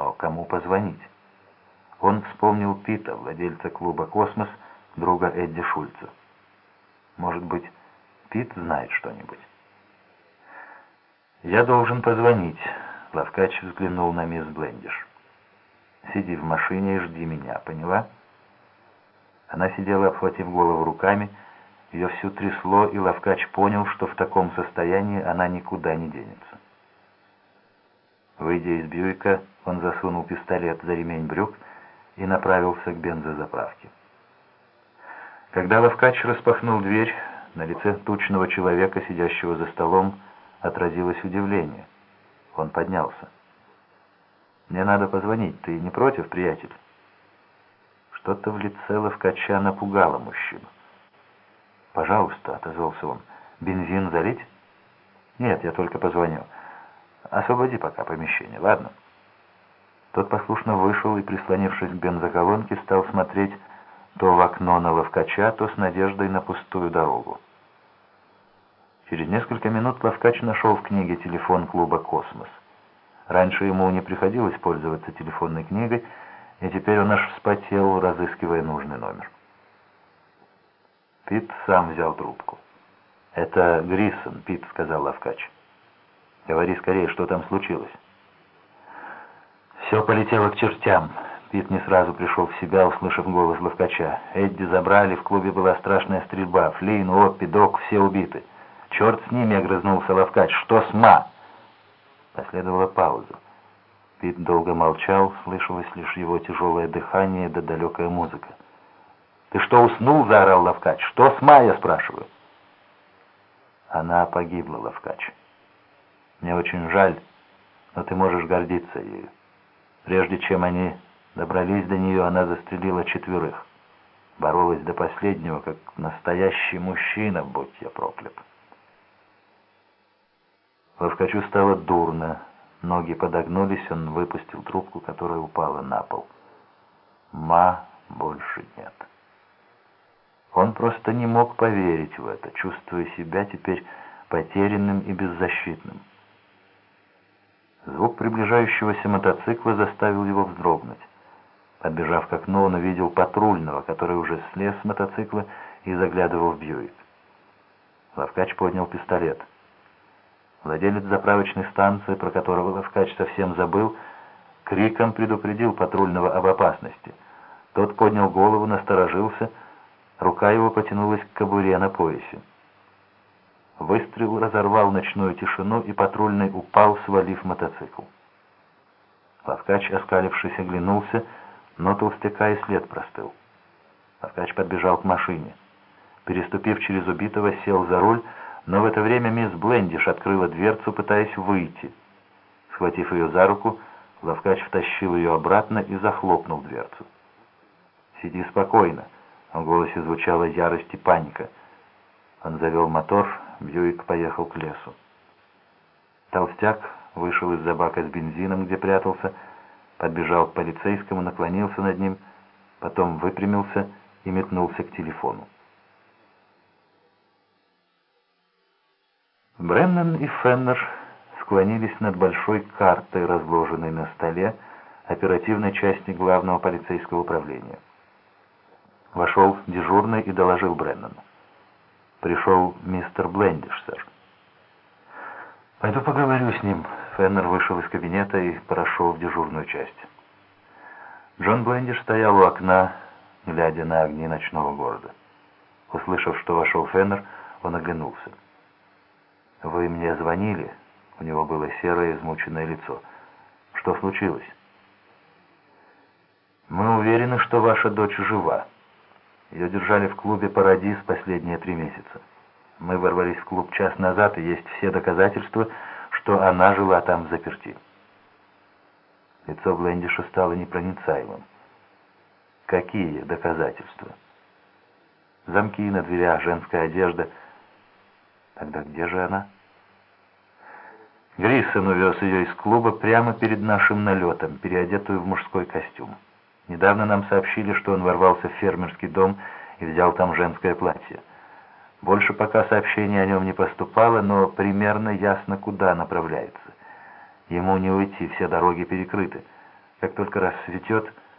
но кому позвонить? Он вспомнил Пита, владельца клуба «Космос», друга Эдди Шульца. Может быть, Пит знает что-нибудь? «Я должен позвонить», — Лавкач взглянул на мисс Блендиш. «Сиди в машине и жди меня, поняла?» Она сидела, обхватив голову руками, ее всю трясло, и Лавкач понял, что в таком состоянии она никуда не денется. Выйдя из Бьюика, он засунул пистолет за ремень брюк и направился к бензозаправке. Когда Лавкач распахнул дверь, на лице тучного человека, сидящего за столом, отразилось удивление. Он поднялся. «Мне надо позвонить. Ты не против, приятель?» Что-то в лице Лавкача напугало мужчину. «Пожалуйста», — отозвался он, — «бензин залить?» «Нет, я только позвоню. Освободи пока помещение, ладно?» Тот послушно вышел и, прислонившись к бензоколонке, стал смотреть то в окно на Ловкача, то с надеждой на пустую дорогу. Через несколько минут Ловкач нашел в книге телефон клуба «Космос». Раньше ему не приходилось пользоваться телефонной книгой, и теперь он аж вспотел, разыскивая нужный номер. Пит сам взял трубку. «Это Гриссон, Пит», — сказал Лавкач. «Говори скорее, что там случилось». Все полетело к чертям. Пит не сразу пришел в себя, услышав голос Ловкача. Эдди забрали, в клубе была страшная стрельба. Флин, Оппи, Док, все убиты. «Черт с ними!» — огрызнулся Ловкач. «Что с ма?» Последовала пауза. Пит долго молчал, слышалось лишь его тяжелое дыхание да далекая музыка. «Ты что, уснул?» — заорал Ловкач. «Что с ма?» — я спрашиваю. Она погибла, Ловкач. Мне очень жаль, но ты можешь гордиться ею. Прежде чем они добрались до нее, она застрелила четверых. Боролась до последнего, как настоящий мужчина, будь я проклят. Ловкачу стало дурно. Ноги подогнулись, он выпустил трубку, которая упала на пол. Ма больше нет. Он просто не мог поверить в это, чувствуя себя теперь потерянным и беззащитным. Звук приближающегося мотоцикла заставил его вздрогнуть. Подбежав к окну, он увидел патрульного, который уже слез с мотоцикла и заглядывал в Бьюик. Лавкач поднял пистолет. Владелец заправочной станции, про которого Лавкач совсем забыл, криком предупредил патрульного об опасности. Тот поднял голову, насторожился, рука его потянулась к кобуре на поясе. Выстрел разорвал ночную тишину, и патрульный упал, свалив мотоцикл. Лавкач, оскалившись, оглянулся, но толстяка и след простыл. Лавкач подбежал к машине. Переступив через убитого, сел за руль, но в это время мисс Блендиш открыла дверцу, пытаясь выйти. Схватив ее за руку, Лавкач втащил ее обратно и захлопнул дверцу. «Сиди спокойно», — в голосе звучала ярость и паника. Он завел мотор, Бьюик поехал к лесу. Толстяк вышел из-за бака с бензином, где прятался, подбежал к полицейскому, наклонился над ним, потом выпрямился и метнулся к телефону. Бреннан и Феннер склонились над большой картой, разложенной на столе оперативной части главного полицейского управления. Вошел дежурный и доложил Бреннану. Пришел мистер Блендиш, сэр. «Пойду поговорю с ним». Феннер вышел из кабинета и прошел в дежурную часть. Джон Блендиш стоял у окна, глядя на огни ночного города. Услышав, что вошел Феннер, он оглянулся. «Вы мне звонили?» У него было серое, измученное лицо. «Что случилось?» «Мы уверены, что ваша дочь жива». Ее держали в клубе «Парадис» последние три месяца. Мы ворвались в клуб час назад, и есть все доказательства, что она жила там в заперти. Лицо Блендиша стало непроницаемым. Какие доказательства? Замки на дверях, женская одежда. Тогда где же она? Гриссон увез ее из клуба прямо перед нашим налетом, переодетую в мужской костюм. Недавно нам сообщили, что он ворвался в фермерский дом и взял там женское платье. Больше пока сообщений о нем не поступало, но примерно ясно, куда направляется. Ему не уйти, все дороги перекрыты. Как только рассветет,